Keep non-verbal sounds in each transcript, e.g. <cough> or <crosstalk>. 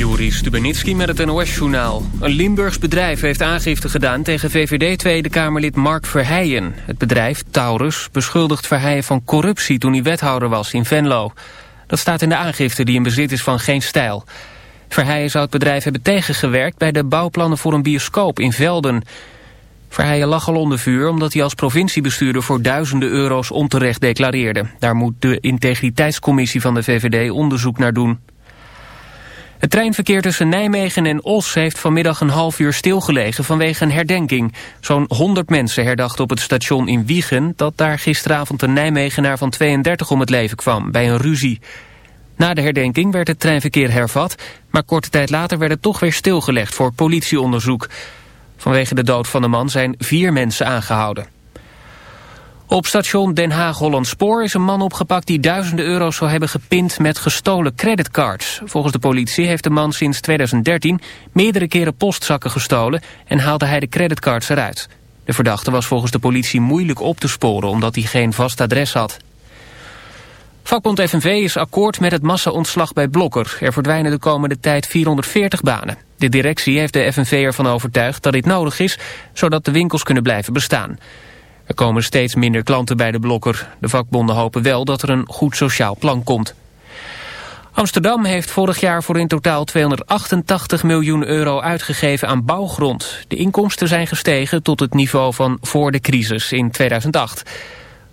Juri Stubenitski met het NOS-journaal. Een Limburgs bedrijf heeft aangifte gedaan tegen VVD-Tweede Kamerlid Mark Verheijen. Het bedrijf, Taurus, beschuldigt Verheijen van corruptie toen hij wethouder was in Venlo. Dat staat in de aangifte die in bezit is van Geen Stijl. Verheijen zou het bedrijf hebben tegengewerkt bij de bouwplannen voor een bioscoop in Velden. Verheijen lag al onder vuur omdat hij als provinciebestuurder voor duizenden euro's onterecht declareerde. Daar moet de integriteitscommissie van de VVD onderzoek naar doen. Het treinverkeer tussen Nijmegen en Os heeft vanmiddag een half uur stilgelegen vanwege een herdenking. Zo'n 100 mensen herdachten op het station in Wiegen dat daar gisteravond een Nijmegenaar van 32 om het leven kwam bij een ruzie. Na de herdenking werd het treinverkeer hervat, maar korte tijd later werd het toch weer stilgelegd voor politieonderzoek. Vanwege de dood van de man zijn vier mensen aangehouden. Op station Den Haag-Holland Spoor is een man opgepakt die duizenden euro's zou hebben gepind met gestolen creditcards. Volgens de politie heeft de man sinds 2013 meerdere keren postzakken gestolen en haalde hij de creditcards eruit. De verdachte was volgens de politie moeilijk op te sporen omdat hij geen vast adres had. Vakbond FNV is akkoord met het massa-ontslag bij Blokker. Er verdwijnen de komende tijd 440 banen. De directie heeft de FNV ervan overtuigd dat dit nodig is, zodat de winkels kunnen blijven bestaan. Er komen steeds minder klanten bij de blokker. De vakbonden hopen wel dat er een goed sociaal plan komt. Amsterdam heeft vorig jaar voor in totaal 288 miljoen euro uitgegeven aan bouwgrond. De inkomsten zijn gestegen tot het niveau van voor de crisis in 2008.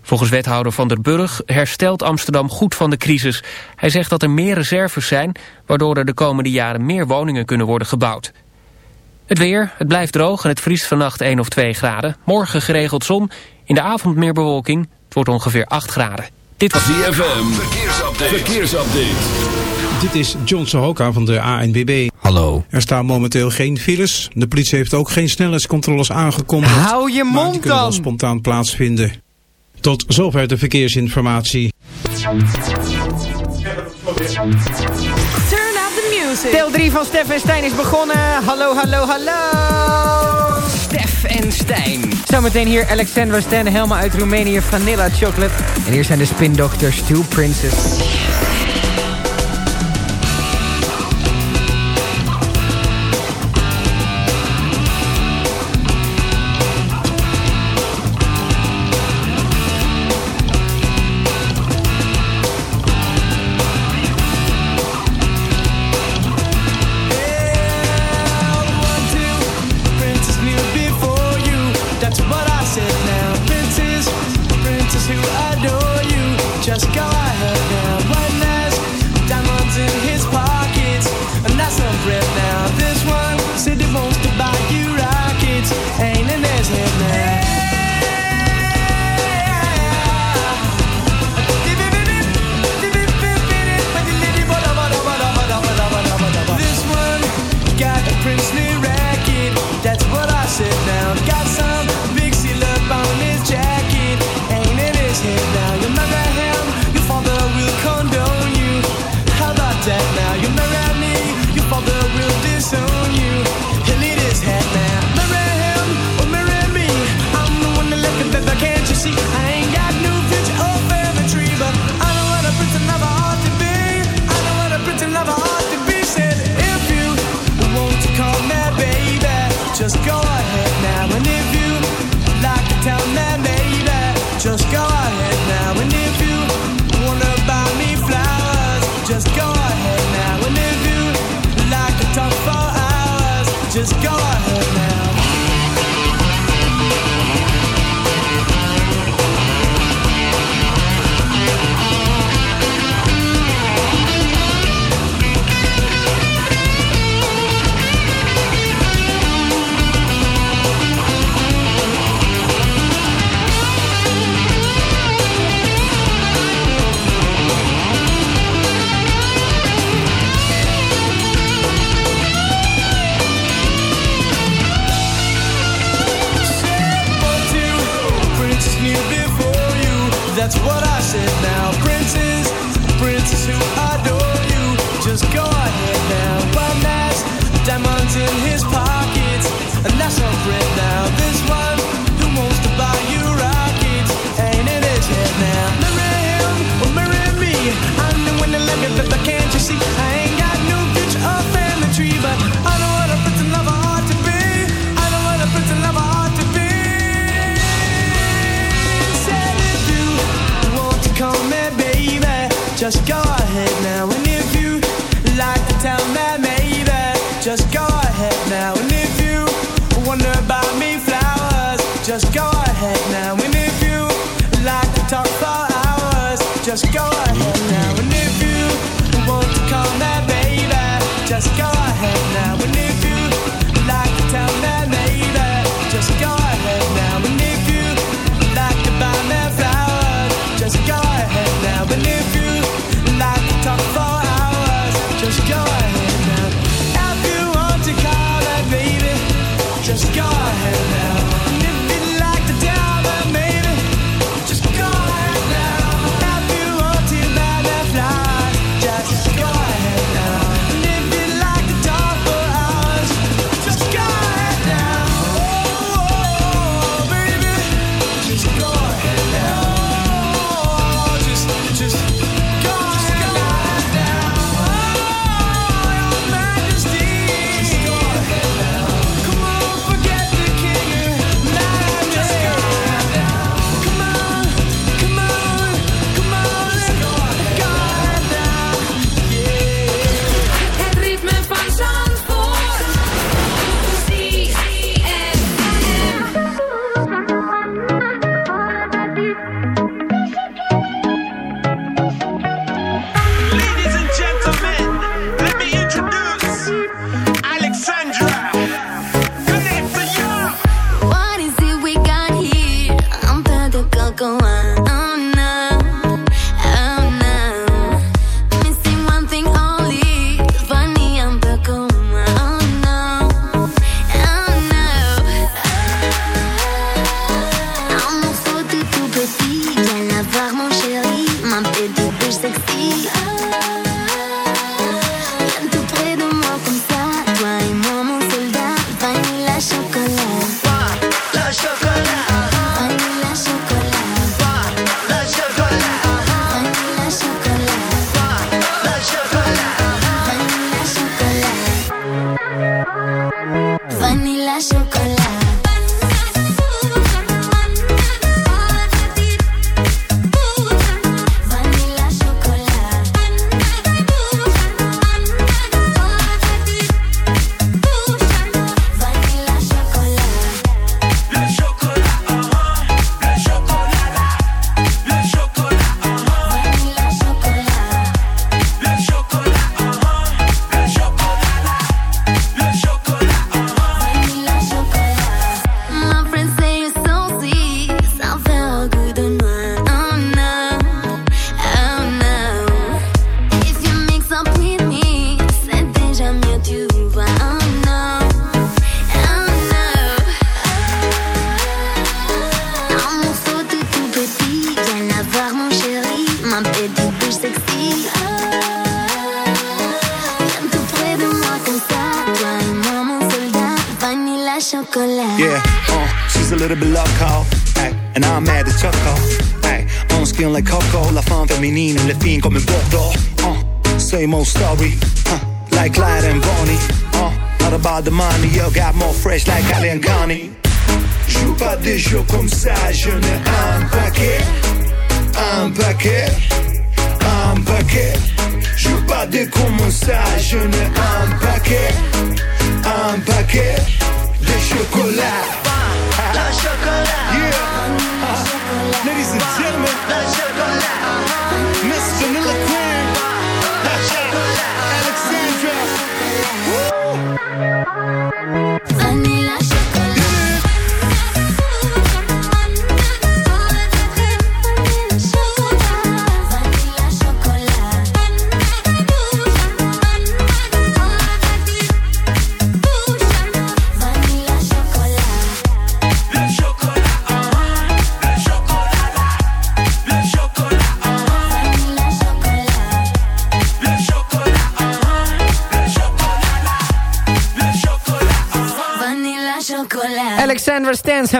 Volgens wethouder Van der Burg herstelt Amsterdam goed van de crisis. Hij zegt dat er meer reserves zijn, waardoor er de komende jaren meer woningen kunnen worden gebouwd. Het weer, het blijft droog en het vriest vannacht 1 of 2 graden. Morgen geregeld zon, in de avond meer bewolking. Het wordt ongeveer 8 graden. Dit was DFM, verkeersupdate. verkeersupdate. Dit is John Sohoka van de ANWB. Hallo. Er staan momenteel geen files. De politie heeft ook geen snelheidscontroles aangekondigd. Hou je mond maar die kunnen wel spontaan plaatsvinden. Tot zover de verkeersinformatie. Deel 3 van Stef en Stijn is begonnen. Hallo, hallo, hallo. Stef en Stijn. Zometeen hier Alexandra Stan, helemaal uit Roemenië, Vanilla Chocolate. En hier zijn de just go ahead now. And if you like to just go ahead now. And if you wanna buy me flowers, just go ahead now. And if you like to talk for hours, just go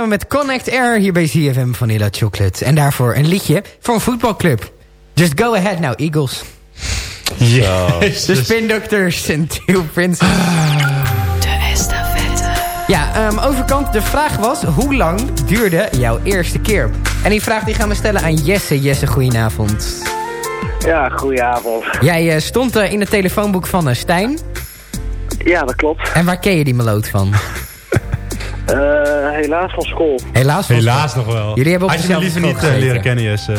met Connect Air hier bij CFM Vanilla Chocolate. En daarvoor een liedje voor een voetbalclub. Just go ahead now, Eagles. De Spindokters en Two Princes. Ah. De estafette. Ja, ehm, overkant. De vraag was, hoe lang duurde jouw eerste keer? En die vraag die gaan we stellen aan Jesse. Jesse, goedenavond. Ja, goedenavond. Jij eh, stond eh, in het telefoonboek van uh, Stijn. Ja, dat klopt. En waar ken je die meloot van? <laughs> Eh, helaas van school. Helaas van Helaas nog wel. Jullie hebben op Had je me liever niet eh, leren kennen, Jesse.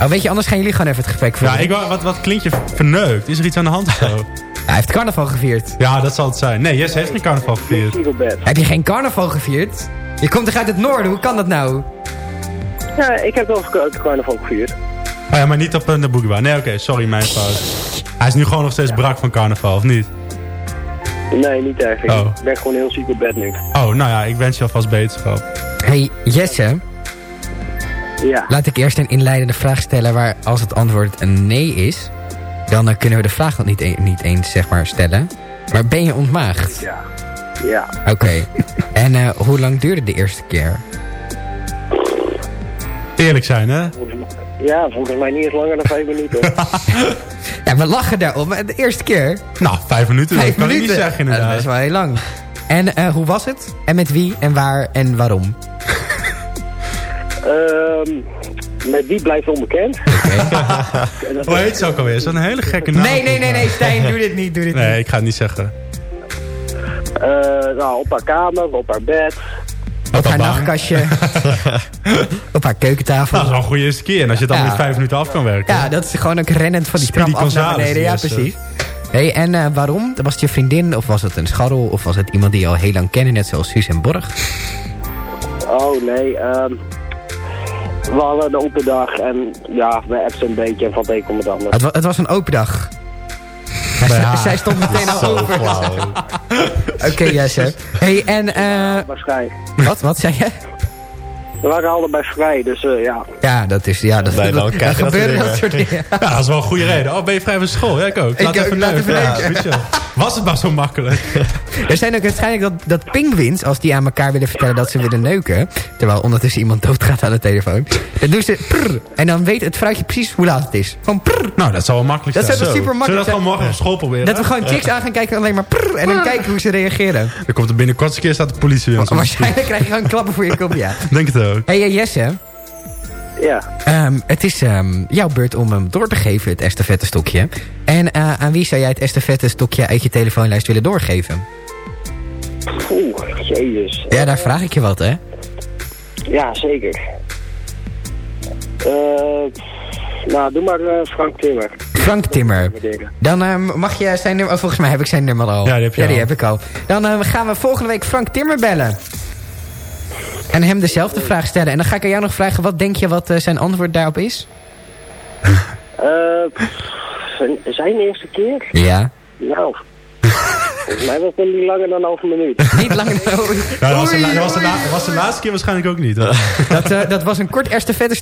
Oh, weet je, anders gaan jullie gewoon even het gesprek Ja, voeren. ik, wou- wat, wat klinkt je verneukt? Is er iets aan de hand of zo? <laughs> Hij heeft carnaval gevierd. ja, dat zal het zijn. Nee, Jesse heeft geen carnaval gevierd. Heb je geen carnaval gevierd? Je komt toch uit het noorden, hoe kan dat nou? Ja, ik heb wel carnaval gevierd. Oh ja, maar niet op eh, de boekebaan. Nee, oké, sorry, mijn fout. Hij is nu gewoon nog steeds brak van carnaval, of niet? Nee, niet eigenlijk. Oh. Ik ben gewoon heel ziek op bed nu. Oh, nou ja, ik wens je alvast beterschap. Hey, Jesse, Ja. laat ik eerst een inleidende vraag stellen waar als het antwoord een nee is, dan eh, kunnen we de vraag nog niet, e- niet eens zeg maar stellen. Maar ben je ontmaagd? Ja. Ja. Oké. <laughs> en eh, hoe lang duurde de eerste keer? Eerlijk zijn, hè? Ja, volgens mij niet eens langer dan vijf minuten. <laughs> Ja, we lachen daarom. De eerste keer, Nou, vijf minuten, vijf dat kan minuten. ik niet zeggen Ja, inderdaad. dat is wel heel lang. En eh, hoe was het? En met wie? En waar? En waarom? <laughs> Ehm met wie blijft onbekend? En <laughs> dat- Hoe heet ze ook alweer? Is dat een hele gekke naam? Nee, nee, nee, nee, Stijn, doe dit niet, doe dit Nee, niet. ik ga het niet zeggen. Eh, nou, op haar kamer, op haar bed. Op haar baan. nachtkastje. <laughs> op haar keukentafel. Nou, dat is wel een goede eerste keer. En als je het dan Ja. in vijf minuten af kan werken. Ja, dat is gewoon ook rennend van die Speedy trap af naar beneden. Ja, is, precies. Hey, en eh, waarom? Was het je vriendin of was het een scharrel? Of was het iemand die je al heel lang kende, net zoals Suus en Borg? Oh nee, ehm we hadden een open dag en ja, we appten een beetje en van het een komt het ander. Het, wa- het was een open dag. Zij, Bij haar. zij stond meteen al Zo open. flauw. <laughs> Oké, Jesse. Hey, en eh, vrij. wat, wat zei je? We waren allebei vrij, dus eh, ja. Ja, dat is... Ja, dat, dat, je dat gebeuren soort dat soort dingen. <laughs> Ja, dat is wel een goede reden. Oh, ben je vrij van school? Ja, ik ook. Laat Ik ook, even laat even Ja, wel. Was het maar zo makkelijk. <laughs> Er zijn ook waarschijnlijk dat, dat pinguïns, als die aan elkaar willen vertellen dat ze willen neuken... terwijl ondertussen iemand doodgaat aan de telefoon... dan doen ze prrr, en dan weet het vrouwtje precies hoe laat het is. Gewoon prrr. Nou, dat zal wel makkelijk Dat zijn. zou toch Zo. super makkelijk Zullen we dat gewoon morgen op school proberen? Dat we gewoon chicks aan gaan kijken en alleen maar prrr, en dan kijken hoe ze reageren. Dan komt er binnenkort een keer staat de politie weer. aan ons. Waarschijnlijk krijg je gewoon klappen voor je kop, ja. <laughs> Denk het ook. Hé hey, Jesse, Ja, ehm, het is ehm, jouw beurt om hem door te geven, het estafette stokje. En eh, aan wie zou jij het estafette stokje uit je telefoonlijst willen doorgeven? oeh, jezus. Ja, daar vraag ik je wat, hè? Ja, zeker. Eh, nou, doe maar eh, Frank Timmer. Frank Timmer. Dan ehm, mag je zijn nummer... Oh, volgens mij heb ik zijn nummer al. Ja, die heb je die al. heb ik al. Dan gaan we volgende week Frank Timmer bellen. En hem dezelfde vraag stellen. En dan ga ik aan jou nog vragen... wat denk je wat eh, zijn antwoord daarop is? <laughs> Eh, zijn, zijn eerste keer? Ja. Nou, volgens mij was het niet langer dan een halve minuut. <laughs> Niet lang nodig. Ja, dat was, de, dat was, de, laatste keer waarschijnlijk ook niet. <laughs> Dat, eh, dat was een kort estafette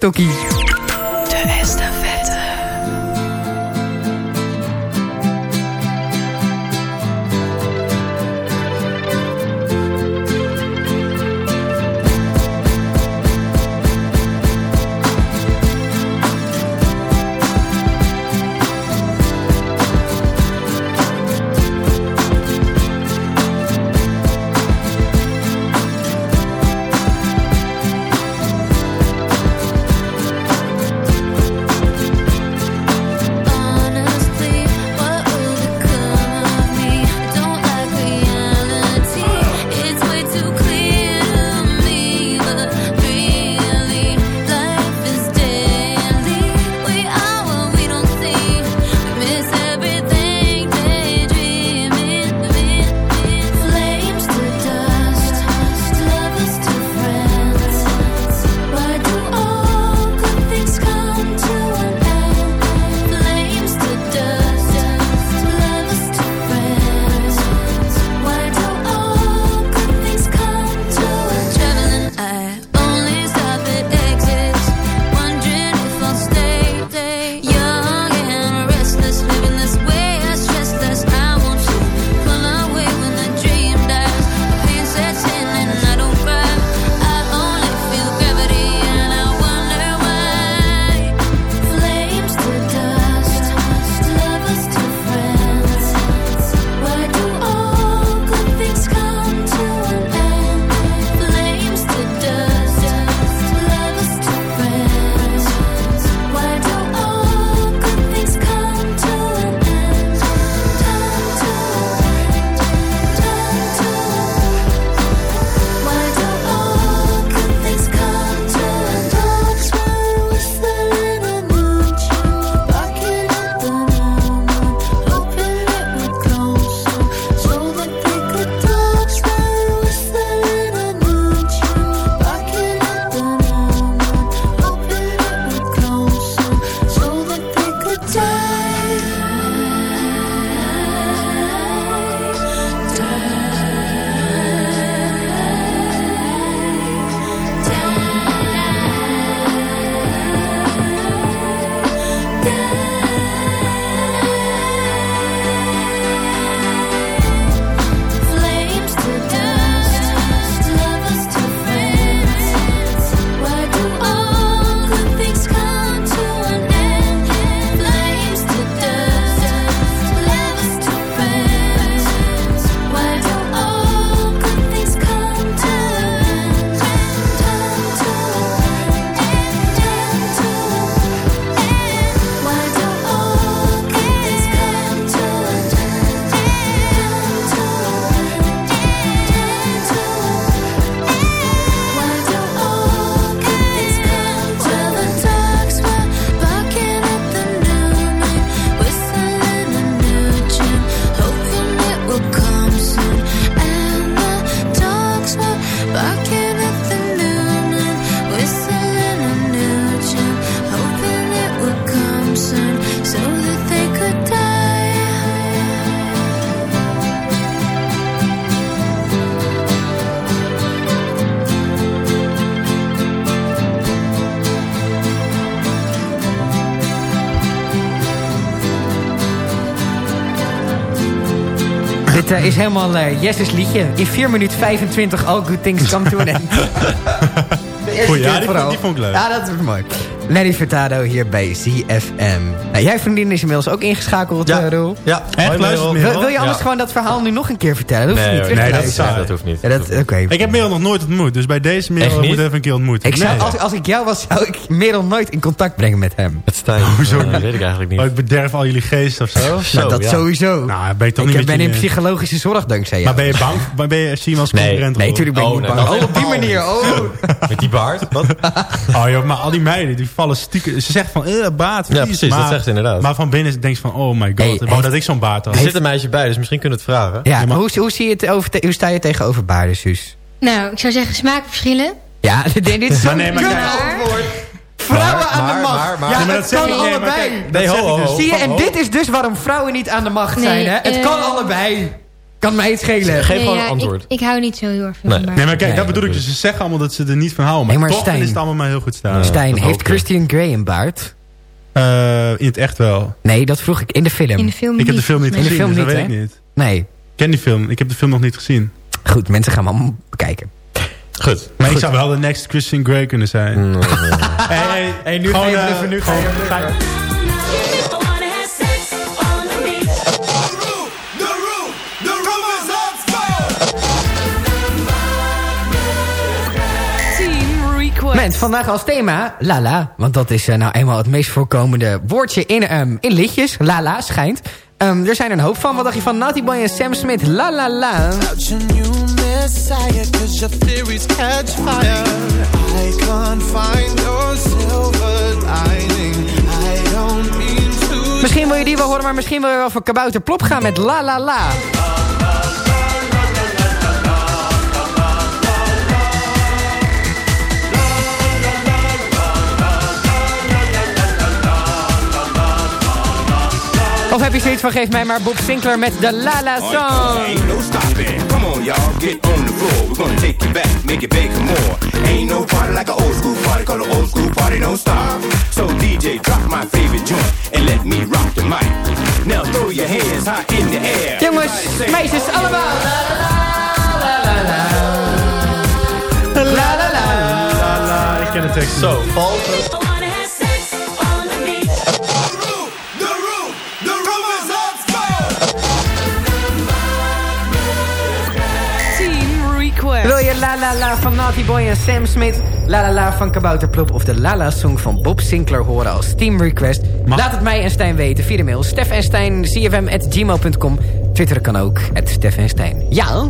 Het eh, is helemaal eh Jesse's liedje. In 4 minuten 25 all good things come to an end. <laughs> De eerste Goeie, ja, die vond- die vond ik leuk. Ja, dat is mooi. Lenny Furtado hier bij ZFM. Nou, jij vriendin is inmiddels ook ingeschakeld, Ja. eh, Roel. Ja, Echt? Luister. Wil, wil je anders Ja. gewoon dat verhaal nu nog een keer vertellen? Dat hoeft Nee, niet hoor, terug nee, te dat is dat hoeft niet. Ja, dat, oké. Ik heb Merel nog nooit ontmoet, dus bij deze Merel moet niet? even een keer ontmoeten. Ik zou, als, als ik jou was, zou ik Merel nooit in contact brengen met hem. Het Stijn. Hoezo Eh, niet? weet ik eigenlijk niet. Oh, ik bederf al jullie geest of zo. Zo, nou, dat ja. sowieso. Nou, ben je toch ik niet met ben je- in psychologische zorg dankzij jou. Maar ben je bang? Maar ben je, zie je hem als Nee. concurrent? Nee, natuurlijk ben ik Oh, niet nee, bang. dat Oh, op die manier. Oh. Met die baard? Wat? <laughs> Oh joh, maar al die meiden die vallen stiekem. Ze zegt van, eh, baard, Ja, precies, maar, dat zegt ze inderdaad. Maar van binnen denk je van, oh my god, Hey, wou heeft- dat ik zo'n baard had. Er zit een meisje bij, dus misschien kunnen we het vragen. Ja, Ja, maar- hoe, hoe, zie je het over, te- hoe sta je tegenover baarden, Suus? Nou, ik zou zeggen smaakverschillen. Ja, <laughs> dit is zo'n Maar nee, antwoord. Vrouwen Maar- aan de macht. maar- maar- ja, Nee, het kan allebei. kijk, Nee, dat ho, ho, dus. ho. Zie je, en dit is dus waarom vrouwen niet aan de macht Nee, zijn, hè? Het eh, kan allebei. Kan mij het schelen. Geef gewoon ja, een antwoord. Ik, ik hou niet zo heel erg veel Nee. van. Nee, maar kijk, Nee, dat bedoel ik dus. Ze zeggen allemaal dat ze er niet van houden. Maar, maar toch Stijn- is het allemaal maar heel goed staan. Stijn, heeft. Christian Grey een baard? Eh, in het echt wel. Nee, dat vroeg ik in de film. In de film Ik heb de film niet In de gezien, film dus dat weet ik niet. Nee. Ik ken die film. Ik heb de film nog niet gezien. Goed, mensen gaan hem allemaal bekijken. Goed. Maar ik zou wel de next Christian Grey kunnen zijn. Nee. <laughs> Hey, hey, Hey, nu gewoon, ga je eh, nu gewoon- Mens, vandaag als thema Lala. Want dat is eh, nou eenmaal het meest voorkomende woordje in, ehm, in liedjes. Lala schijnt. Ehm, er zijn een hoop van. Wat dacht je van Naughty Boy en Sam Smith? La la la. Misschien wil je die wel horen, maar misschien wil je wel voor Kabouter Plop gaan met La La La. Of heb je zoiets van, geef mij maar Bob Sinclair met de La La Song. Ain't no stopping. Come on, y'all, get on the floor. We're gonna take you back, make it bigger more. Ain't no party like an old school party, call an old school party, don't stop. So DJ, drop my favorite joint and let me rock the mic. Now throw your hands high in the air. Jongens, meisjes, allemaal. La la la la la. La la la. La, la, ik ken de tekst. Zo. La La La van Naughty Boy en Sam Smith... La La La van Kabouter Plop of de La La Song van Bob Sinclair horen als Team Request? Mag- Laat het mij en Stijn weten via de mail. Stef en Stijn, cfm.gmail.com. Twitter kan ook, het Stef en Stijn. Ja?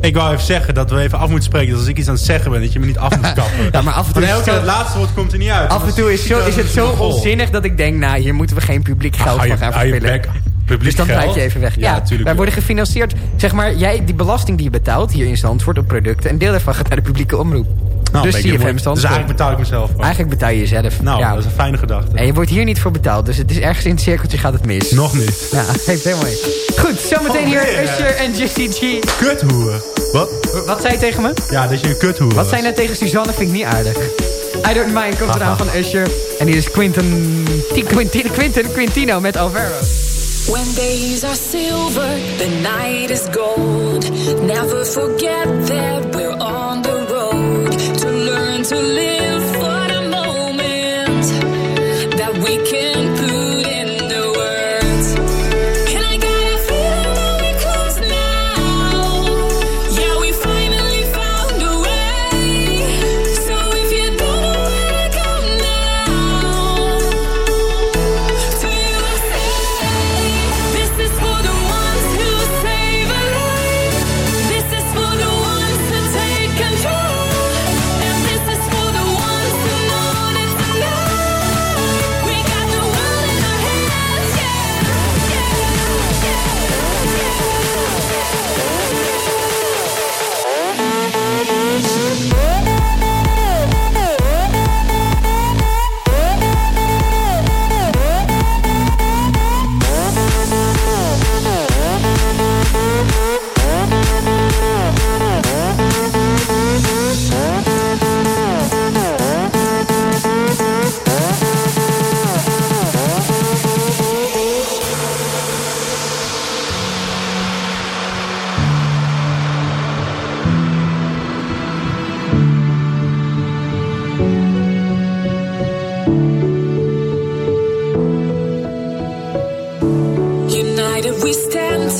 Ik wou even zeggen dat we even af moeten spreken. Dat als ik iets aan het zeggen ben, dat je me niet af moet kappen. <laughs> Ja, maar af en toe elke het laatste woord komt er niet uit. Af en toe is, zo, is het zo onzinnig dat ik denk... nou, hier moeten we geen publiek geld van gaan verspillen. Publiek Dus dan geld? blijf je even weg. Ja, Ja, natuurlijk wij worden gefinancierd. Zeg maar, jij, die belasting die je betaalt hier in Zandvoort op producten... een deel daarvan gaat naar de publieke omroep. Nou, dus CFM mooi. Zandvoort. Dus eigenlijk betaal ik mezelf. Eigenlijk betaal je jezelf. Nou, ja. dat is een fijne gedachte. En je wordt hier niet voor betaald. Dus het is ergens in het cirkeltje gaat het mis. Nog niet. Ja, <laughs> geeft helemaal niet. Goed, zometeen hier Alweer, hè? Usher en Jessie G. Kuthoer. Wat? Wat zei je tegen me? Ja, dat je een kuthoer Wat zei je net tegen Suzanne? Vind ik niet aardig. I Don't Mind komt eraan van Usher. En hier is Quinten, Ti- Quintin, Quinten Quintino met Alvaro. When days are silver, the night is gold. Never forget that we're on the road to learn to live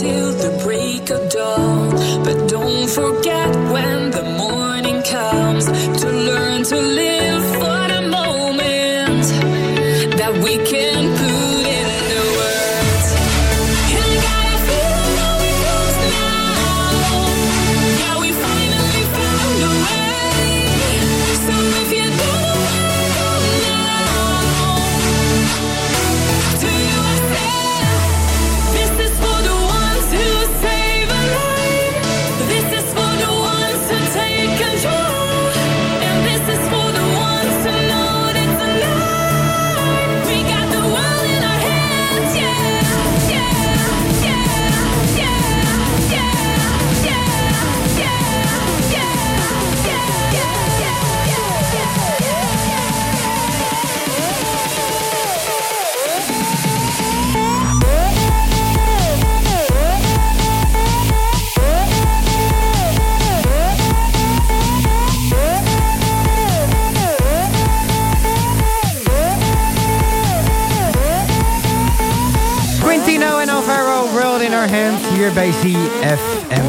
till the break of dawn. But don't forget when hier bij ZFM.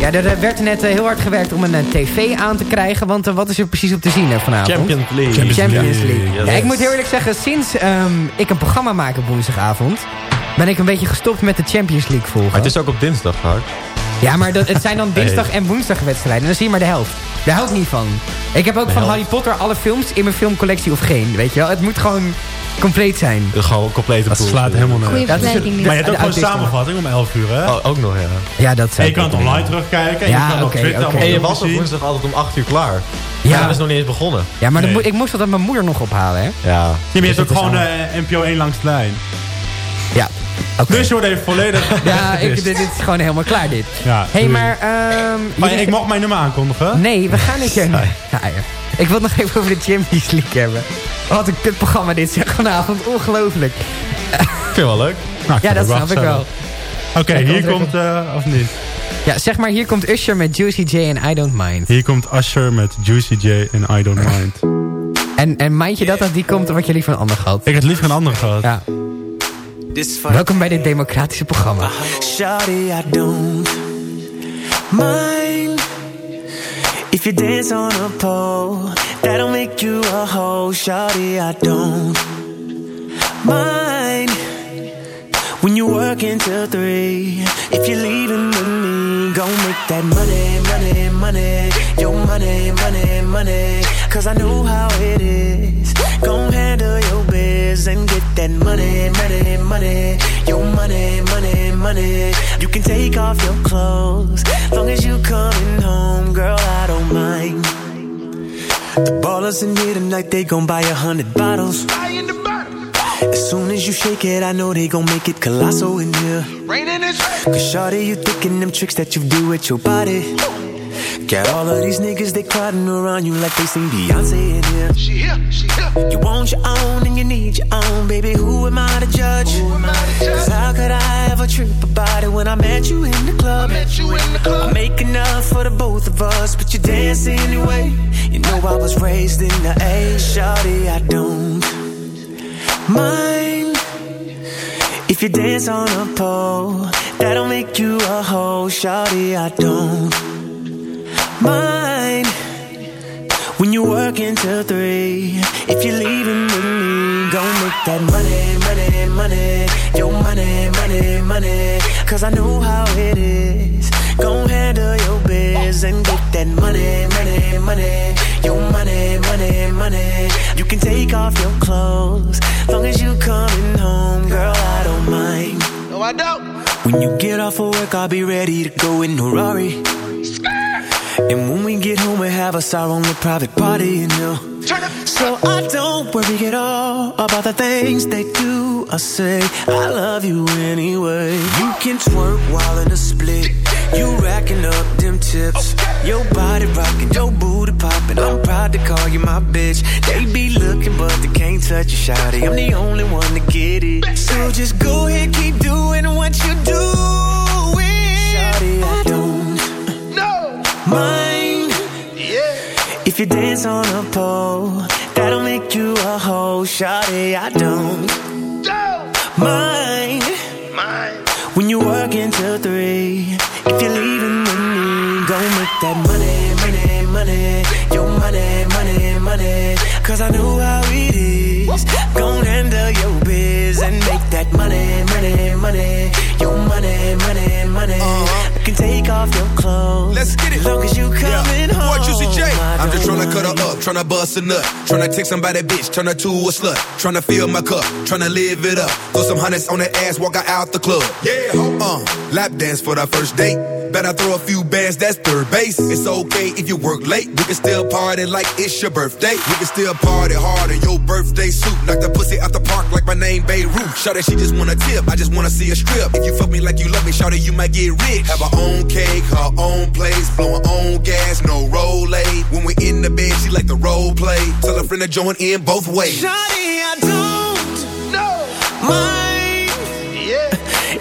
Ja, er werd net eh, heel hard gewerkt om een eh, tv aan te krijgen. Want eh, wat is er precies op te zien vanavond? Champions League. Champions, Champions League. League, Ja, ik moet heel eerlijk zeggen, sinds ehm, ik een programma maak op woensdagavond... ben ik een beetje gestopt met de Champions League volgen. Maar het is ook op dinsdag vaak. Ja, maar dat, het zijn dan <laughs> dinsdag en woensdag wedstrijden. En dan zie je maar de helft. Daar hou ik niet van. Ik heb ook De van helft. Harry Potter alle films in mijn filmcollectie of geen. Weet je wel? Het moet gewoon compleet zijn. Gewoon complete Dat pool. slaat helemaal vergelijking. Maar je hebt ook gewoon autisme. samenvatting om 11 uur, hè? Oh, ook nog, ja. Ja, dat En zijn je kan het online terugkijken. En Ja, je kan op Twitter En je was op woensdag altijd om 8 uur klaar. Ja. Dat is nog niet eens begonnen. Ja, maar Nee. ik moest dat aan mijn moeder nog ophalen, hè? Ja. Ja, maar je hebt ook Dus gewoon eh, NPO 1 langs de lijn. Ja. Oké. Dus je wordt even volledig... <laughs> Ja, ik, dit, dit is gewoon helemaal klaar, dit. Ja, hey, maar... ehm, Maar ik mag mijn nummer aankondigen. Nee, we gaan niet... <laughs> Ja, ja. Ik wil het nog even over de Champions League hebben. Wat een kutprogramma dit zeg vanavond. Ongelooflijk. Vind je wel leuk? Nou, Ja, dat snap ik wel. Oké, hier komt... eh, of niet? Ja, zeg maar, hier komt Usher met Juicy J en I Don't Mind. Hier komt Usher met Juicy J en I Don't <laughs> Mind. En, en mind je dat dat die komt wat je liever een ander gehad? Ik had liever een andere gehad. Ja. Welkom bij dit democratische programma. Shawty, I don't mind you dance on a pole. That'll make you a hoe. Shawty, I don't mind when you work until three. If you're leaving with me, go make that money, money, money. Your money, money, money. Cause I know how it is. Go handle your biz and get that money, money, money. Your money, money, money. You can take off your clothes. Long as you coming home, girl, I don't mind. The ballers in here tonight, they gon' buy a hundred bottles. As soon as you shake it, I know they gon' make it colossal in here. Cause shawty, you thinking them tricks that you do with your body. Got all of these niggas, they crowding around you like they seen Beyonce in here. She here, she here. You want your own and you need your own, baby. Who am I to judge? Cause how could I ever trip about it when I met you in the club? I met you in the club. I make enough for the both of us, but you dance anyway. You know I was raised in the A. Shawty, I don't mind if you dance on a pole. That'll make you a hoe. Shawty, I don't mind when you work until three. If you're leaving with me, go make that money, money, money. Your money, money, money. Cause I know how it is. Go handle your biz and get that money, money, money. Your money, money, money. You can take off your clothes. Long as you coming home, girl, I don't mind. No, I don't. When you get off of work, I'll be ready to go in a Rari. And when we get home, we have us our only private party in here. So I don't worry at all about the things they do or say. I love you anyway. You can twerk while in a split. You racking up them tips. Your body rocking, your booty popping. I'm proud to call you my bitch. They be looking, but they can't touch you, shawty. I'm the only one to get it. So just go ahead, keep doing what you do. Shawty, I don't mind. If you dance on a pole, that'll make you a hoe. Shawty, I don't mind. when you work until three. If you're leaving with me, go make that money, money, money. Your money, money, money. Cause I know how it is. Go handle your biz and make that money, money, money. Your money, money, money. I can take off your clothes. Let's get it. Long as you coming home. Boy, Juicy J. I I'm just don't tryna cut her up, tryna bust a nut. Tryna take somebody bitch, turn her to a slut. Tryna fill my cup, tryna live it up. Throw some hundreds on that ass, walk her out the club. Yeah, uh, lap dance for the first date. Better throw a few bands, that's third base. It's okay if you work late. We can still party like it's your birthday. We can still party hard in your birthday suit. Knock the pussy out the park like my name Beirut. Shout she just wanna tip. I just wanna see a strip. If you fuck me like you love me, shout you might get rich. Have her own cake, her own place, blow her own gas, no roll When we in the bed, she like the role play. Tell her friend to join in both ways. Shawty, I don't mind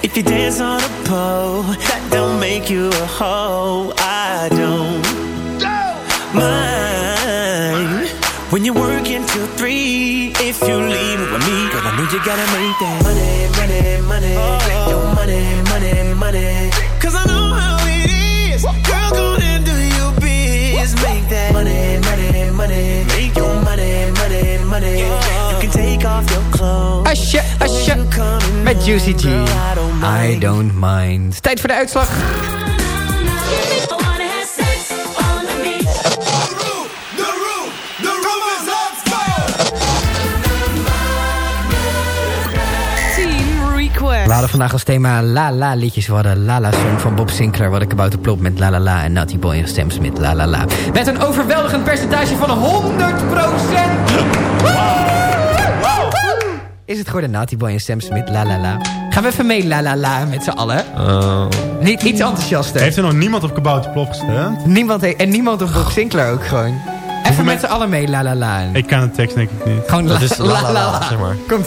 if you dance on a pole. That don't make you a hoe. I don't mind when you're working till three. If you leave with me, girl, I know you gotta make that money, money, money. Your money, money, money. Cause I know how it is. Girl, go and do your biz. Make that money, money, money. Make your money, money, money. You can take off your clothes. Asje, asje. Met Juicy G. I don't mind. Tijd voor de uitslag. Hadden vandaag als thema La La liedjes. We hadden La La Song van Bob Sinclair. Wat ik about plop met La La La. En Naughty Boy en Stem Smith La La La. Met een overweldigend percentage van 100% Is het geworden Naughty Boy en Sam Smith La La La? Gaan we even mee La La La met z'n allen? Niet iets enthousiaster. Heeft er nog niemand op Kabouter Plop gestemd? Niemand he- en niemand op Bob Sinclair ook gewoon. Even met z'n allen mee La La La. Ik kan de tekst denk ik niet. Gewoon Dat la, is la la la, zeg maar. Komt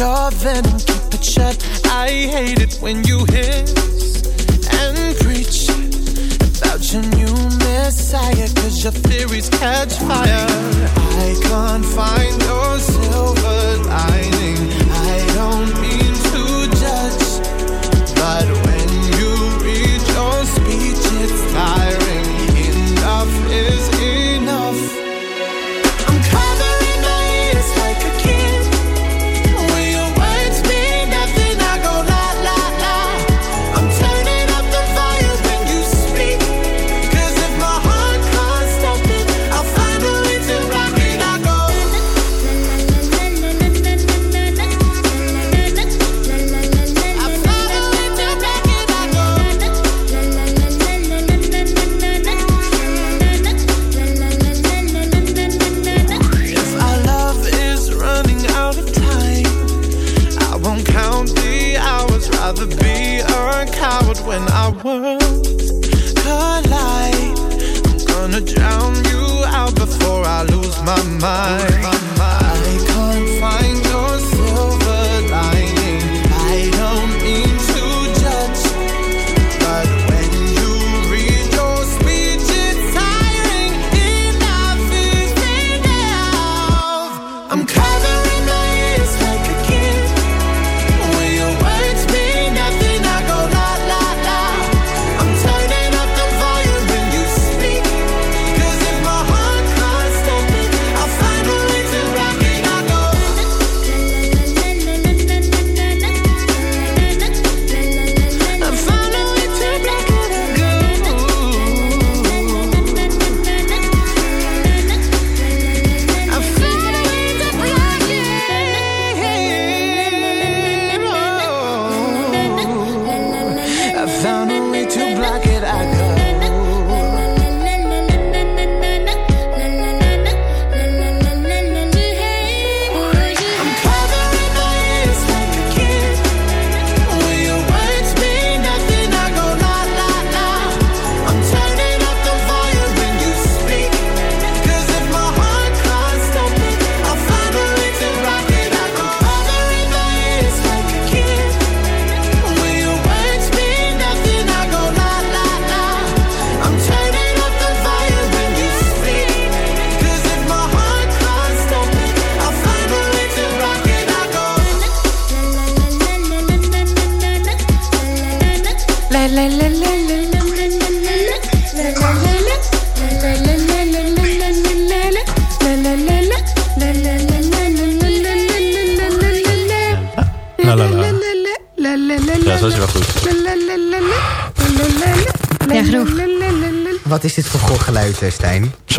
your venom, keep it shut. I hate it when you hiss and preach about your new messiah, cause your theories catch fire. I can't find your silver lining. I don't mean to judge, but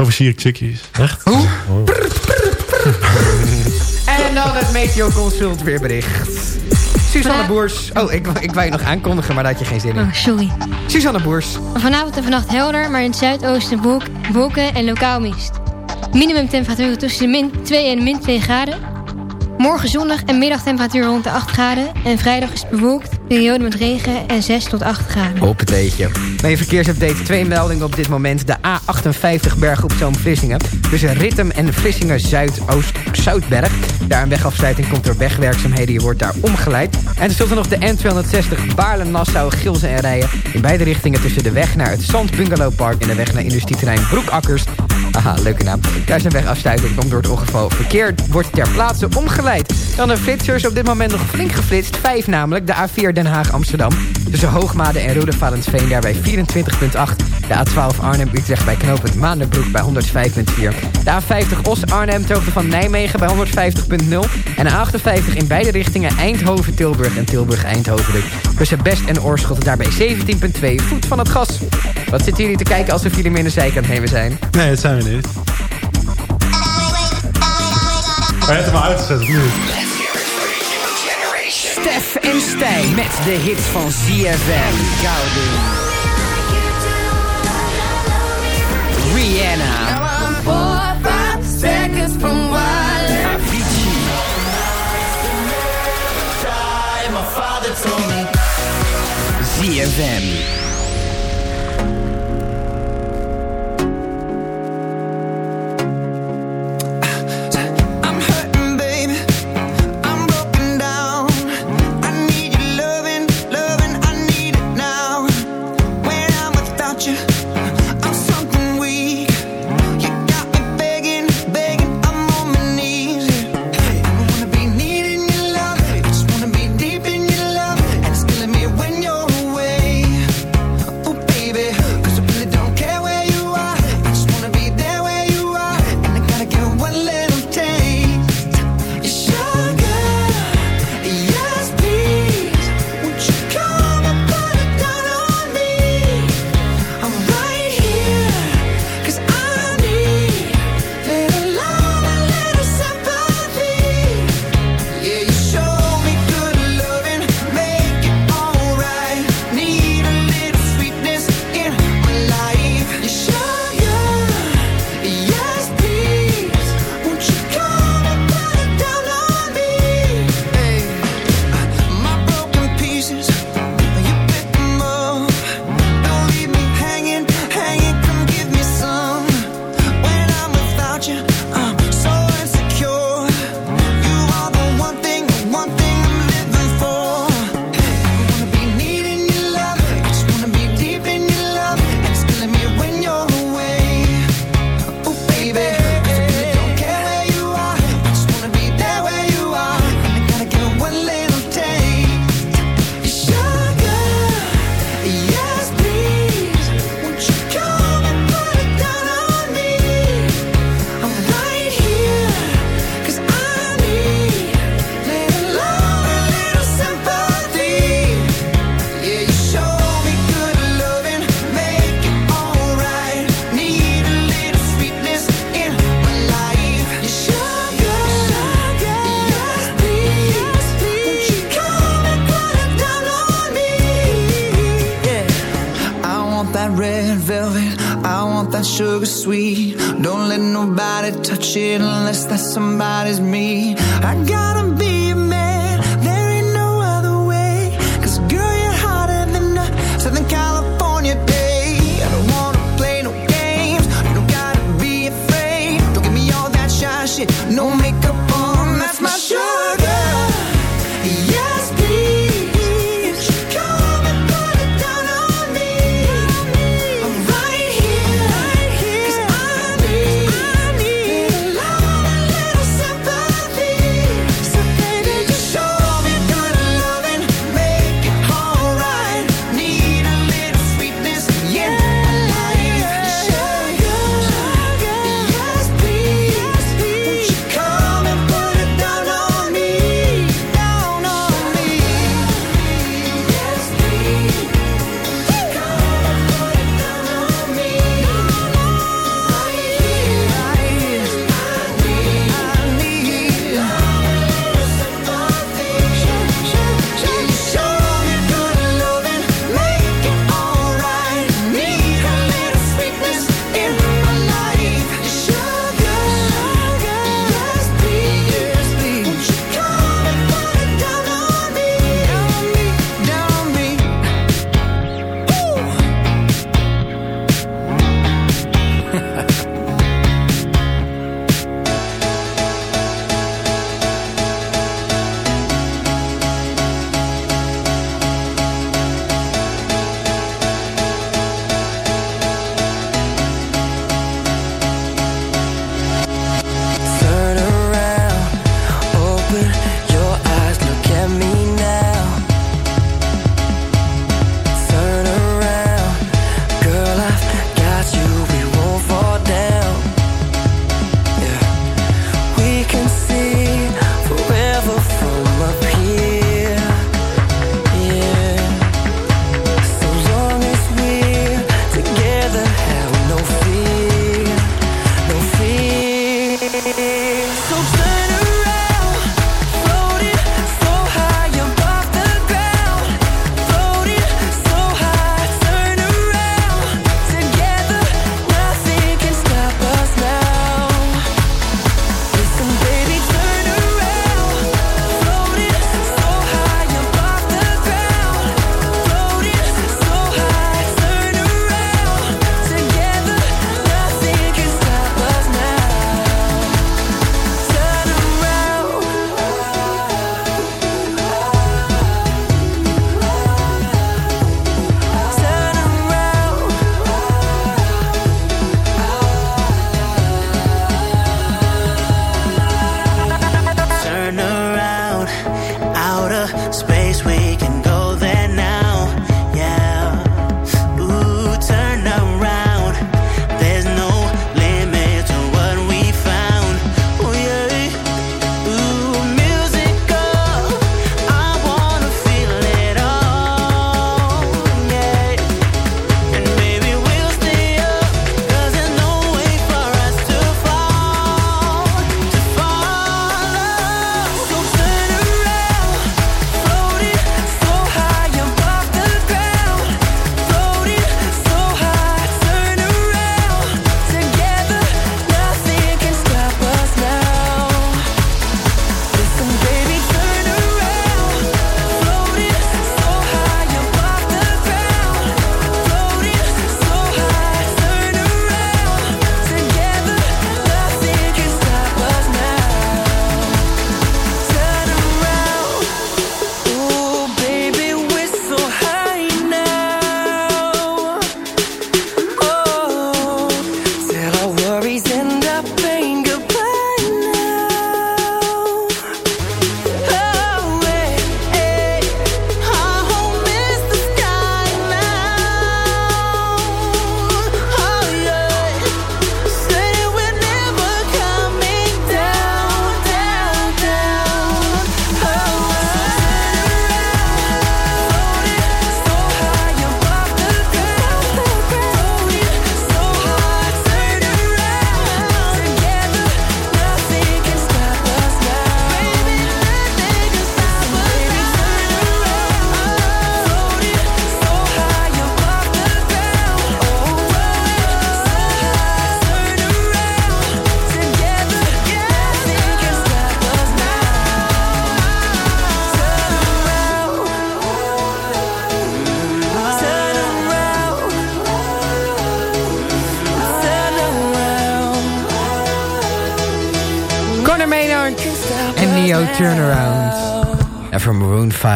Zo versier ik chickies. Echt? Hoe? Oh. En dan het Meteoconsult weerbericht. Suzanne Boers. Oh, ik, ik wou je nog aankondigen, maar daar had je geen zin in. Oh, sorry. Suzanne Boers. Vanavond en vannacht helder, maar in het zuidoosten wolk, wolken en lokaal mist. Minimumtemperatuur tussen de min 2 en min 2 graden. Morgen zondag en middagtemperatuur rond de 8 graden. En vrijdag is het bewolkt, periode met regen en 6 tot 8 graden. Hoppateetje. Bij een verkeersupdate twee meldingen op dit moment. De A58 Bergen op Zoom Vlissingen. Tussen Rittem en Vlissingen Zuidoost Zoutberg. Daar een wegafsluiting komt door wegwerkzaamheden. Je wordt daar omgeleid. En tenslotte nog de N260 Baarlen, Nassau, Gilsen en Rijen. In beide richtingen tussen de weg naar het Zand Bungalow Park... en de weg naar industrieterrein Broekakkers. Aha, leuke naam. Daar is een wegafsluiting. Komt door het ongeval. Verkeer wordt ter plaatse omgeleid. Dan de flitsers op dit moment nog flink geflitst. Vijf namelijk. De A4 Den Haag-Amsterdam. Tussen Hoogmade en Roedevalensveen daar bij 24.8. De A12 Arnhem-Utrecht bij knooppunt Maandenbroek bij 105.4. De A50 Os-Arnhem ter van Nijmegen bij 150.0. En de A58 in beide richtingen Eindhoven-Tilburg en Tilburg-Eindhoven. Tussen Best en Oorschot daar bij 17.2. Voet van het gas. Wat zitten jullie te kijken alsof jullie meer in de zijkant heen zijn? Nee, dat zijn we niet. Maar je hebt hem al uitgezet, of niet? Stef en Stijn met de hits van ZFM. Gouden. Rihanna. seconds from wild. Avicii. My father told me. ZFM.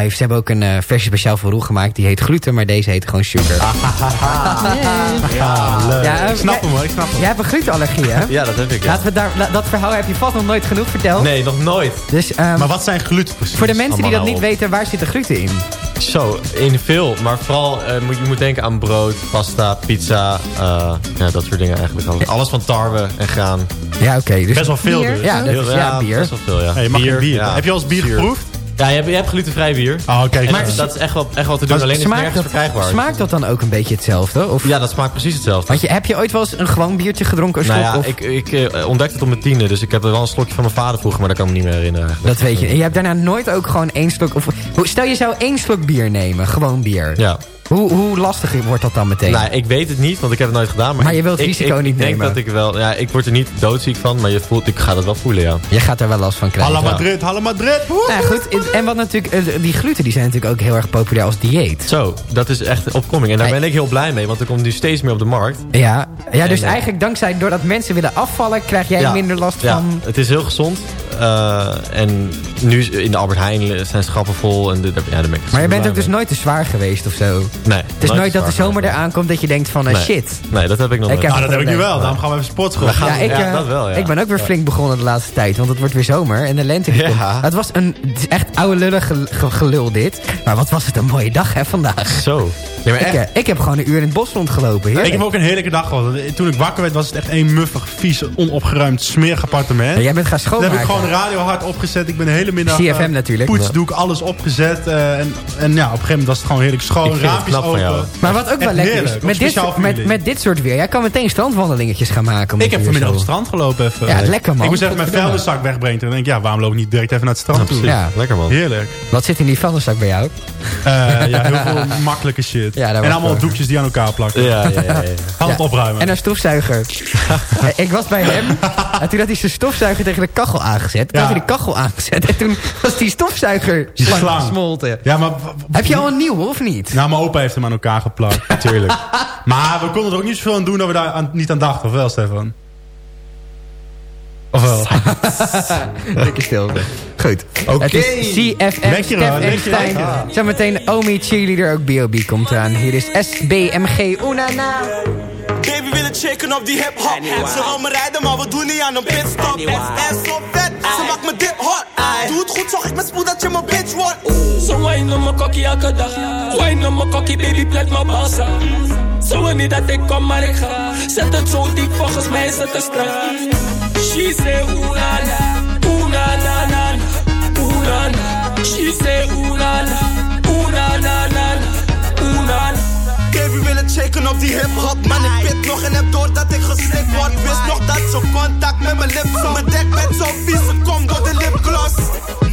Maroon 5. Ze hebben ook een eh, versie speciaal voor Roel gemaakt. Die heet gluten, maar deze heet gewoon sugar. Ja, leuk. Ja, ik snap jij- hem hoor, ik snap hem. Jij hebt een glutenallergie, hè? Ja, dat heb ik. Ja. Laten we daar, la- dat verhaal heb je vast nog nooit genoeg verteld. Nee, nog nooit. Dus, ehm, Maar wat zijn gluten precies? voor de mensen die dat niet op. weten, waar zit de gluten in? Zo, in veel. Maar vooral, eh, moet, je moet denken aan brood, pasta, pizza. eh, ja, dat soort dingen eigenlijk. Alles- Alles van tarwe en graan. Ja, oké. dus Best wel veel Bier. dus. Ja, dat is, ja, bier. Best wel veel, ja. Hey, je mag geen bier. ja. Heb je al eens bier Zuur. geproefd? Ja, je hebt, je hebt glutenvrij bier. Oh, oké. En Maar dat, is echt wel, echt wel te doen. Alleen is het dat, verkrijgbaar. smaakt dat dan ook een beetje hetzelfde? Of? Ja, dat smaakt precies hetzelfde. Want je, heb je ooit wel eens een gewoon biertje gedronken? Een nou ja, of, ik, ik eh, ontdekte het op mijn tiende. Dus ik heb er wel een slokje van mijn vader vroeger. Maar dat kan ik me niet meer herinneren eigenlijk. dat weet je. En je hebt daarna nooit ook gewoon één slok... Of, hoe- stel je zou één slok bier nemen, gewoon bier. Ja. Hoe, hoe lastig wordt dat dan meteen? Nou, ik weet het niet, want ik heb het nooit gedaan. Maar, Maar je wilt het ik- risico ik, niet ik denk nemen. dat ik wel... Ja, ik word er niet doodziek van, maar je voelt, ik ga dat wel voelen, ja. Je gaat er wel last van krijgen. Hallo Madrid, hallo Madrid. Woe! Nou ja, goed. En wat natuurlijk, eh, die gluten die zijn natuurlijk ook heel erg populair als dieet. Zo, dat is echt opkoming. En daar ben ik heel blij mee, want er komt nu steeds meer op de markt. Ja, ja dus En, eh, eigenlijk dankzij, doordat mensen willen afvallen, krijg jij Ja, minder last ja, van... het is heel gezond. Eh, en nu in de Albert Heijn zijn schappen vol. En de, de- ja, daar ben ik Maar je bent ook dus nooit te zwaar geweest of zo. Nee, Het is nooit dat de zomer eraan komt dat je denkt van, eh, Nee. shit. Nee, dat heb ik nog Ik nooit. heb Nou, dat heb ik nu wel. Daarom gaan we even sportschool. We gaan- Ja, ik, ja, eh, dat wel, ja. ik ben ook weer flink begonnen de laatste tijd. Want het wordt weer zomer en de lente die komt. Het was een het is echt oude lullig gel- ge- gelul dit. Maar wat was het een mooie dag hè vandaag. Zo. Nee, maar Ik, echt. eh, ik heb gewoon een uur in het bos rondgelopen. Ik Heerlijk. heb ook een heerlijke dag gehad. Toen ik wakker werd was het echt één muffig, vies, onopgeruimd, smerig appartement. Ja, jij bent gaan Dan heb ik schoonmaken. gewoon de radio hard opgezet. Ik ben de hele middag... CFM natuurlijk. Poetsdoek, alles opgezet. eh, en, en ja, op een gegeven moment was het gewoon heerlijk schoon. Ik knap van jou. Maar wat ook wel lekker heerlijk, is, met dit, met, met dit soort weer, jij kan meteen strandwandelingetjes gaan maken. Ik heb vanmiddag op het strand gelopen even. Ja, lekker man. Ik moest even mijn vuilniszak wegbrengen. Toen denk ik, ja, waarom loop ik niet direct even naar het strand toe? Ja. Lekker man. Heerlijk. Wat zit in die vuilniszak bij jou? Eh, ja, heel veel <laughs> makkelijke shit. Ja, en allemaal doekjes die aan elkaar plakken. Ja, ja, ja. ja. <laughs> Hand Ja. opruimen. En een stofzuiger. <laughs> Ik was bij hem en toen had hij zijn stofzuiger tegen de kachel aangezet. Toen Ja. had hij de kachel aangezet en toen was die stofzuiger Die slang slang. gesmolten. Ja, maar... Heb je al een nieuwe of niet? Nou, mijn opa heeft hem aan elkaar geplakt. <laughs> Tuurlijk. Maar we konden er ook niet zoveel aan doen dat we daar aan- niet aan dachten. Of wel, Stefan? Of wel? Dikke <laughs> stilte. Goed. Oké. Het is CFM, Lekker, Stef lekker, lekker. Zometeen Omi Cheerleader, ook B.O.B. komt eraan. Hier is SBMG Unana. Chicken op die hip-hop. Ze wil me rijden, maar we doen niet aan een pitstop. XS zo vet, ze maakt me dip hot. Doe het goed, zorg ik met spoed dat je mijn bitch wordt. Zo wine op mijn kokkie elke dag. Wine op mijn kokkie, baby, plet mijn balsa. Zo wil niet dat ik kom, maar ik ga. Zet het zo diep, volgens mij is het te strak. She say ooh la la, ooh na na na ooh na na. She say ooh la la, ooh na na na na, ooh na na. Willen chicken op die hip-hop. Man, ik pit nog en heb door dat ik geslikt word. Wist nog dat ze contact met mijn lips had. Mijn dek bent zo vies, ze komt door de lipgloss.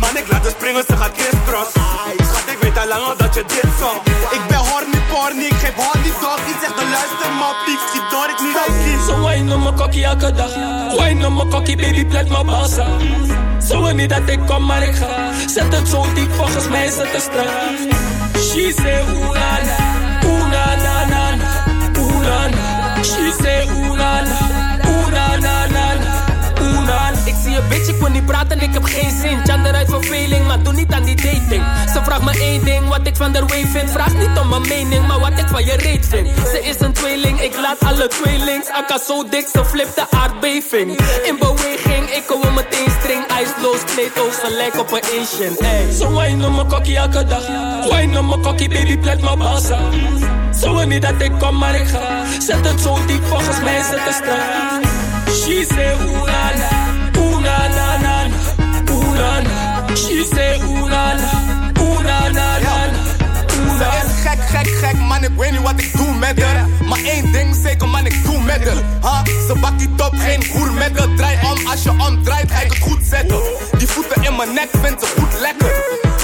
Man, ik laat haar springen, ze gaat crisscross. Schat, ik weet al lang al dat je dit zag. Ik ben horny porny, ik geef horny dog. Die zegt de luister maar piek, schiet door, ik niet uitkies. Zo wine op mijn kokkie elke dag. Wine op mijn kokkie, baby, plet mijn balsa. Zo wil niet dat ik kom, maar ik ga. Zet het zo diep, volgens mij is het te. She say la la, na. She ooh na na. Ik zie een bitch, ik wil niet praten, ik heb geen zin. Jan eruit verveling, maar doe niet aan die dating. Ze vraagt me één ding, wat ik van der way vind. Vraag niet om mijn mening, maar wat ik van je reet vind. Ze is een tweeling, ik laat alle tweelings. Akka zo dik, ze flipt de aardbeving. In beweging, ik kom om meteen string. Ijsloos, kleedloos, ze lijkt op een Asian. Ey. Zo wine op mijn kokkie elke dag. Wine op mijn kokkie, baby, plet mijn balsa. Zo wil niet dat ik kom, maar ik ga. Zet het zo diep, volgens mij is het te strak. She say ooh la la, ooh na na na na, ooh na na. She say ooh gek, gek, man, ik weet niet wat ik doe met haar. Maar één ding zeker, man, ik doe met haar. Ha? Ze bakt die top, geen goer met haar. Draai om, als je omdraait, ik het goed zetten. Die voeten in mijn nek vindt ze goed lekker.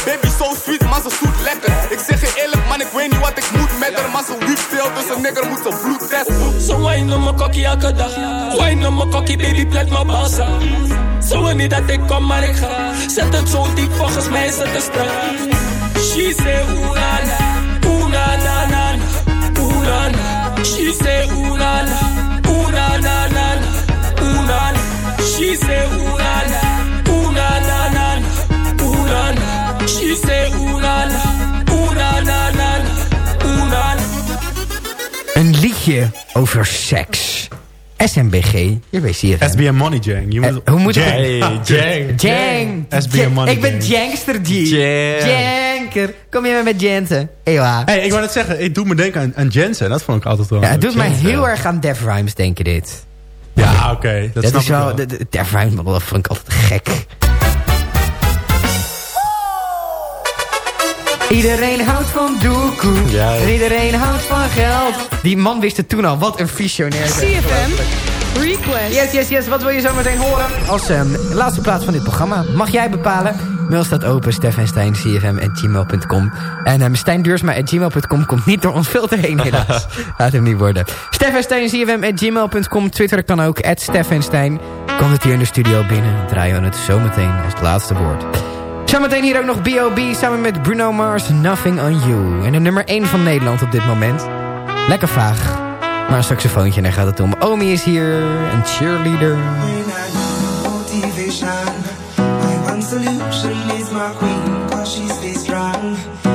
Baby, zo sweet, maar ze zoet lekker. Ik zeg je eerlijk, man, ik weet niet wat ik moet met haar. Maar ze wiep veel, dus een nigger moet zijn bloed testen. Zo wine op mijn kokkie elke dag. Wine op mijn kokkie, baby, plet mijn balsa. Zo wil niet dat ik kom, maar ik ga. Zet het zo diep, volgens mij is het strak. She say la la, na na na na, ooh na na. She say ooh la la, ooh na na na na, ooh na na. She say ooh la la, ooh na na na na, She say ooh la la, ooh la la la la, ooh la la. Een liedje over seks. SMBG, hier bij CFM. SBM Money Jang. Je moet, hoe moet het? Jang. Jang. Jang. SBM Money Ik ben Jang. Jankster G. Jang. Janker. Kom je met Jensen? Ewa. Hey, ik wou net zeggen, het doet me denken aan, aan Jensen. Dat vond ik altijd wel Ja, het doet mij heel erg aan Def Rhymes denken dit. Ja, oké. dat Dat snap is ik wel, wel. Def Rhymes, vond ik altijd gek. Iedereen houdt van doekoe. Ja, ja. En iedereen houdt van geld. Die man wist het toen al. Wat een visionair. CFM Request. Yes, yes, yes. Wat wil je zo meteen horen? Als laatste plaats van dit programma. Mag jij bepalen? Mail staat open. Stef en Stijn, cfm.gmail.com. En um, Stijn Duursma.gmail.com komt niet door ons filter heen, helaas. <laughs> Laat hem niet worden. Stef en Stijn, cfm.gmail.com. Twitter kan ook. At Stef en Stijn. Komt het hier in de studio binnen. Draaien we het zometeen als het laatste woord. Zometeen hier ook nog B.O.B. samen met Bruno Mars, Nothing on You. En de nummer 1 van Nederland op dit moment. Lekker vaag, maar een saxofoontje en daar gaat het om. Omi is hier, een cheerleader. motivation. My one solution is my queen, cause she's stay strong.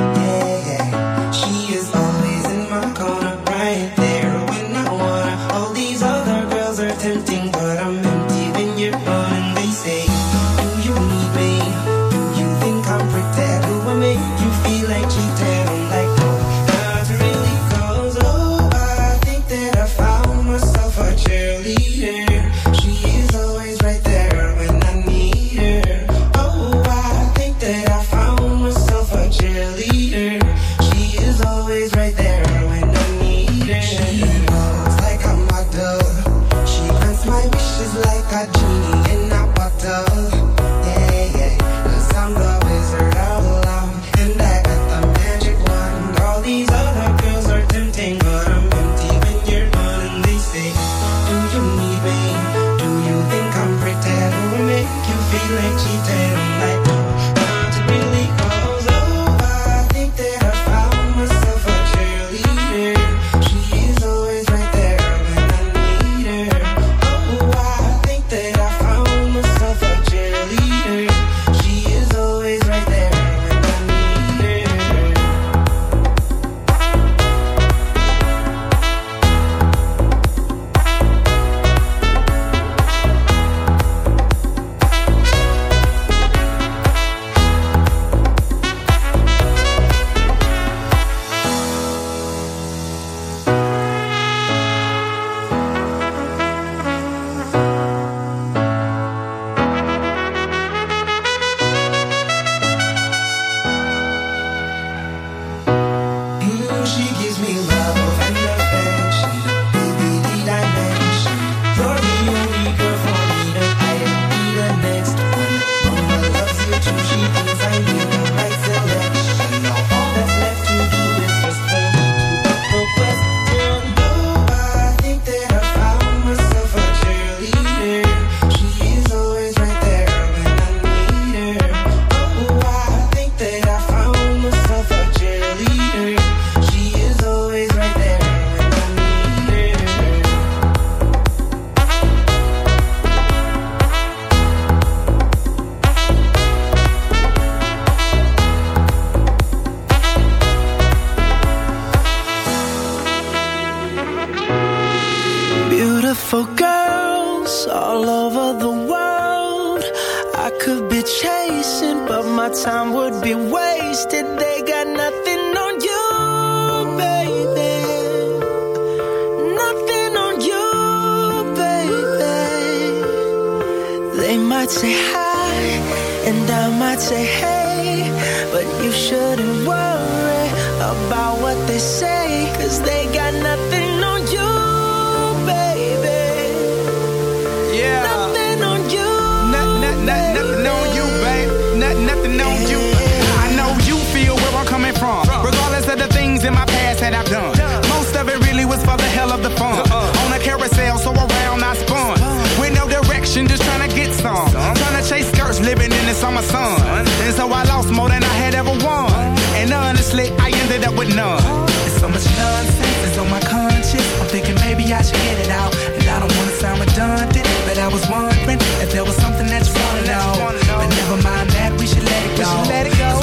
Let it go.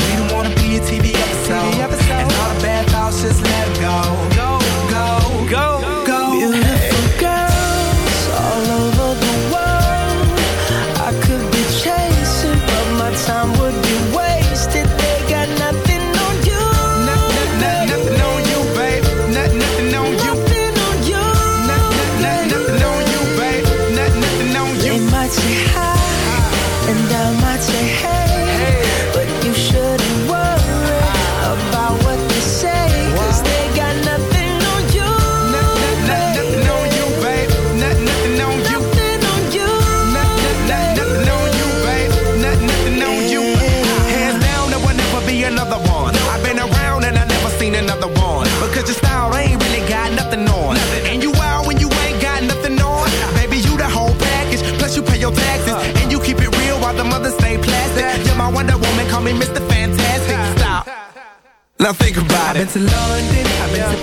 to London, I've been to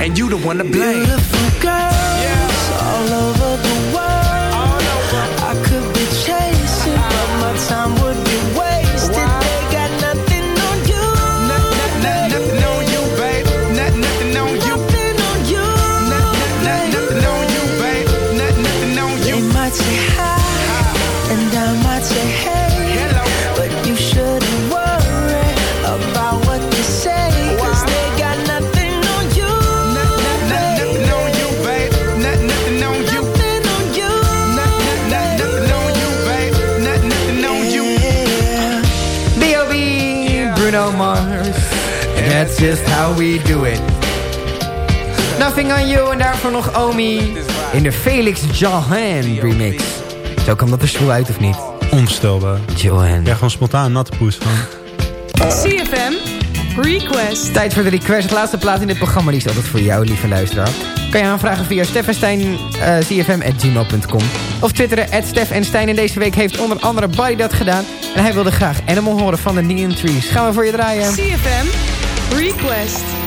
and you the one to blame. Beautiful girl. just how we do it. Nothing on you en daarvoor nog Omi in de Felix Johan remix. Zo kwam dat er zo uit of niet? Onstelbaar. Johan. Ja, gewoon spontaan natte poes van. CFM Request. Tijd voor de request. De laatste plaat in dit programma die is altijd voor jou, lieve luisteraar. Kan je aanvragen via steffenstein.cfm.gmail.com eh, uh, Of twitteren at Stef en deze week heeft onder andere Buddy dat gedaan. En hij wilde graag Animal horen van de Neon Trees. Gaan we voor je draaien. CFM Request.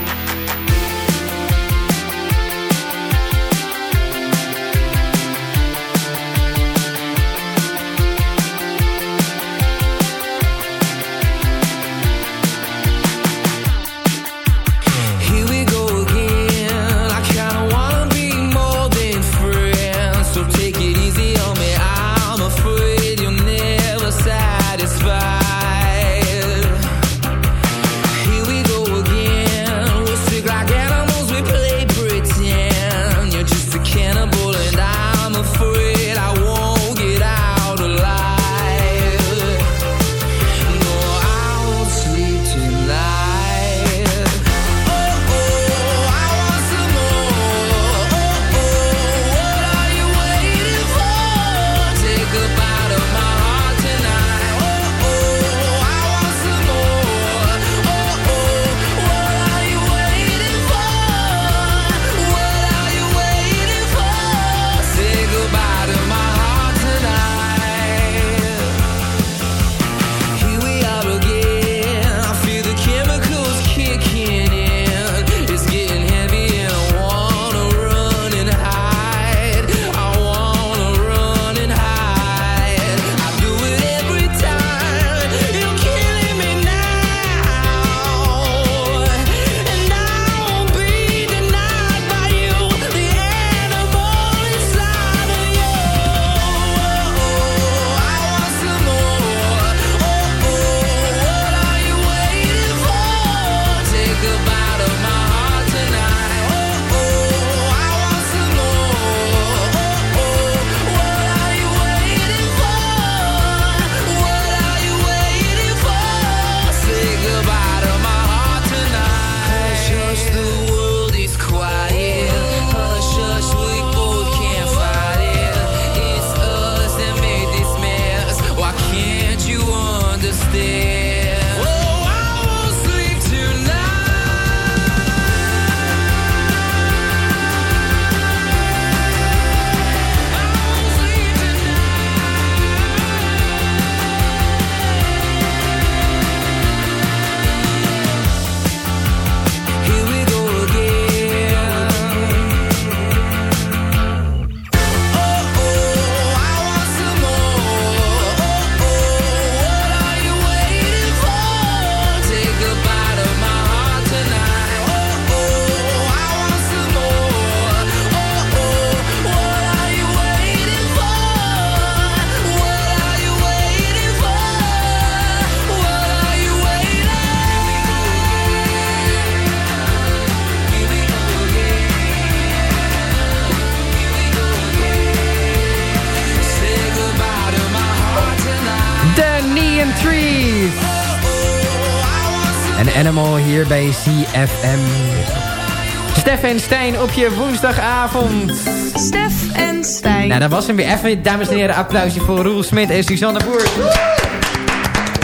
Bij CFM. Stef en Stijn op je woensdagavond. Stef en Stijn. Nou, dat was hem weer. Even, dames en heren, applausje voor Roel Smit en Suzanne Boer.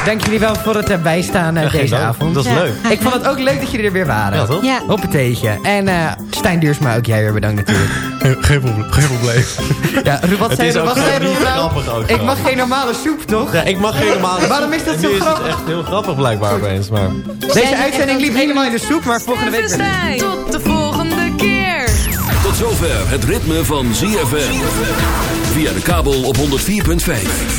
Dank jullie wel voor het erbij staan eh, Ja, geen deze dank. avond. Dat is leuk. Ik vond het ook leuk dat jullie er weer waren. Ja, toch? Ja. Op het. En eh, Stijn Duursma, ook jij weer bedankt natuurlijk. <laughs> Geen probleem. Geen probleem. <laughs> Ja, wat Het zei is je? Wat zei nou? grappig ook Ik gewoon. mag geen normale soep, toch? Ja, ik mag geen normale... <laughs> Waarom is dat zo is grappig? het echt heel grappig blijkbaar opeens, maar... Deze uitzending liep helemaal in de soep, maar volgende week... Tot de volgende keer. Tot zover het ritme van ZFM. Via de kabel op 104.5.